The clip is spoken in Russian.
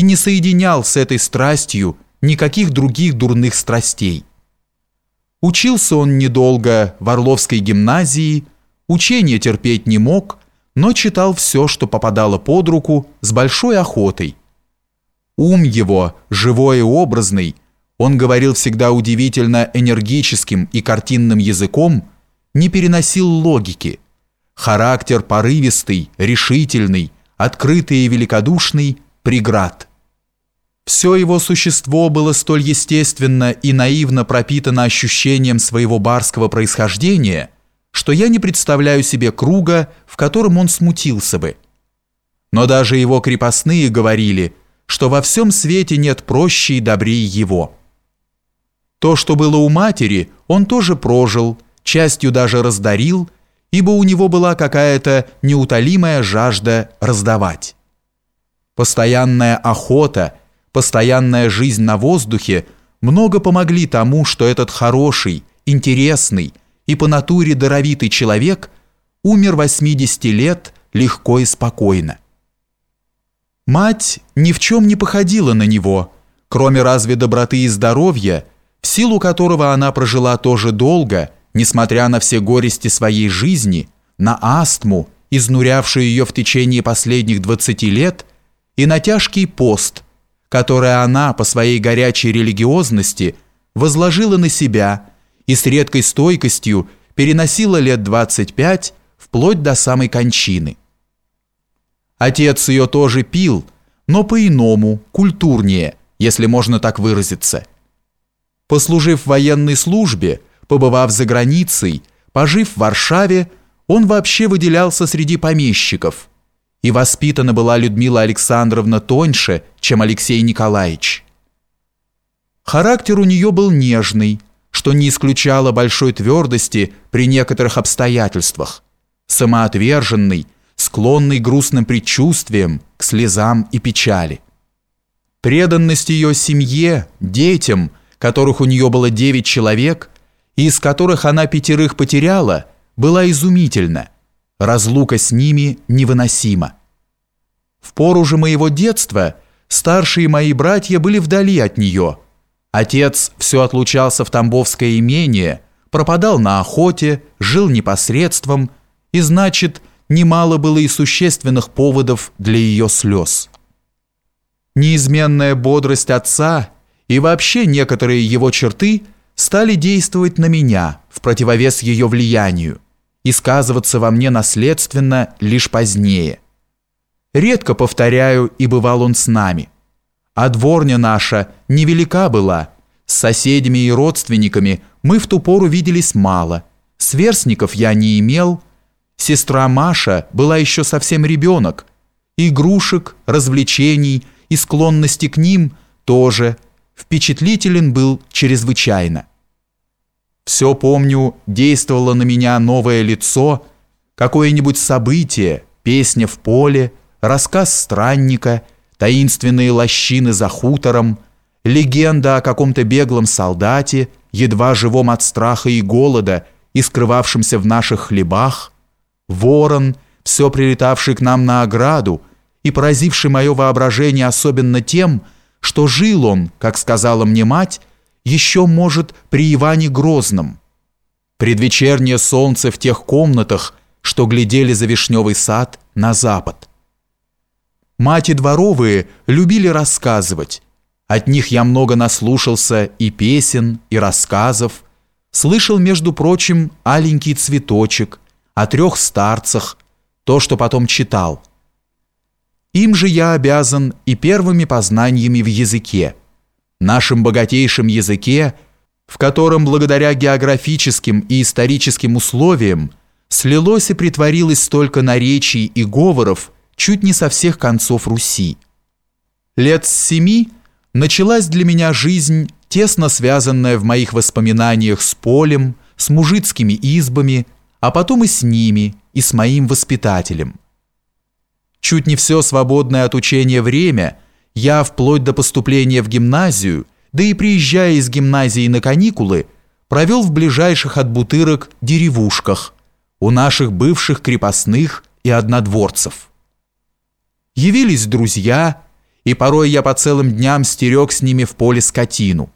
и не соединял с этой страстью никаких других дурных страстей. Учился он недолго в Орловской гимназии, учение терпеть не мог, но читал все, что попадало под руку, с большой охотой. Ум его, живой и образный, он говорил всегда удивительно энергическим и картинным языком, не переносил логики. Характер порывистый, решительный, открытый и великодушный – преград. Все его существо было столь естественно и наивно пропитано ощущением своего барского происхождения, что я не представляю себе круга, в котором он смутился бы. Но даже его крепостные говорили, что во всем свете нет проще и добрее его. То, что было у матери, он тоже прожил, частью даже раздарил, ибо у него была какая-то неутолимая жажда раздавать. Постоянная охота – постоянная жизнь на воздухе много помогли тому, что этот хороший, интересный и по натуре даровитый человек умер 80 лет легко и спокойно. Мать ни в чем не походила на него, кроме разве доброты и здоровья, в силу которого она прожила тоже долго, несмотря на все горести своей жизни, на астму, изнурявшую ее в течение последних 20 лет, и на тяжкий пост – которое она по своей горячей религиозности возложила на себя и с редкой стойкостью переносила лет 25 вплоть до самой кончины. Отец ее тоже пил, но по-иному, культурнее, если можно так выразиться. Послужив в военной службе, побывав за границей, пожив в Варшаве, он вообще выделялся среди помещиков – и воспитана была Людмила Александровна тоньше, чем Алексей Николаевич. Характер у нее был нежный, что не исключало большой твердости при некоторых обстоятельствах, самоотверженный, склонный к грустным предчувствиям, к слезам и печали. Преданность ее семье, детям, которых у нее было девять человек, и из которых она пятерых потеряла, была изумительна – разлука с ними невыносима. В пору же моего детства старшие мои братья были вдали от нее. Отец все отлучался в Тамбовское имение, пропадал на охоте, жил непосредством, и, значит, немало было и существенных поводов для ее слез. Неизменная бодрость отца и вообще некоторые его черты стали действовать на меня в противовес ее влиянию и сказываться во мне наследственно лишь позднее. Редко повторяю, и бывал он с нами. А дворня наша невелика была, с соседями и родственниками мы в ту пору виделись мало, сверстников я не имел, сестра Маша была еще совсем ребенок, игрушек, развлечений и склонности к ним тоже впечатлителен был чрезвычайно. Все помню, действовало на меня новое лицо, какое-нибудь событие, песня в поле, рассказ странника, таинственные лощины за хутором, легенда о каком-то беглом солдате, едва живом от страха и голода и скрывавшемся в наших хлебах, ворон, все прилетавший к нам на ограду и поразивший мое воображение особенно тем, что жил он, как сказала мне мать, еще, может, при Иване Грозном. Предвечернее солнце в тех комнатах, что глядели за вишневый сад на запад. Мати дворовые любили рассказывать. От них я много наслушался и песен, и рассказов. Слышал, между прочим, аленький цветочек, о трех старцах, то, что потом читал. Им же я обязан и первыми познаниями в языке – нашем богатейшем языке, в котором благодаря географическим и историческим условиям слилось и притворилось столько наречий и говоров чуть не со всех концов Руси. Лет с семи началась для меня жизнь, тесно связанная в моих воспоминаниях с полем, с мужицкими избами, а потом и с ними, и с моим воспитателем. Чуть не все свободное от учения время – я вплоть до поступления в гимназию, да и приезжая из гимназии на каникулы, провел в ближайших от Бутырок деревушках, у наших бывших крепостных и однодворцев. Явились друзья, и порой я по целым дням стерег с ними в поле скотину.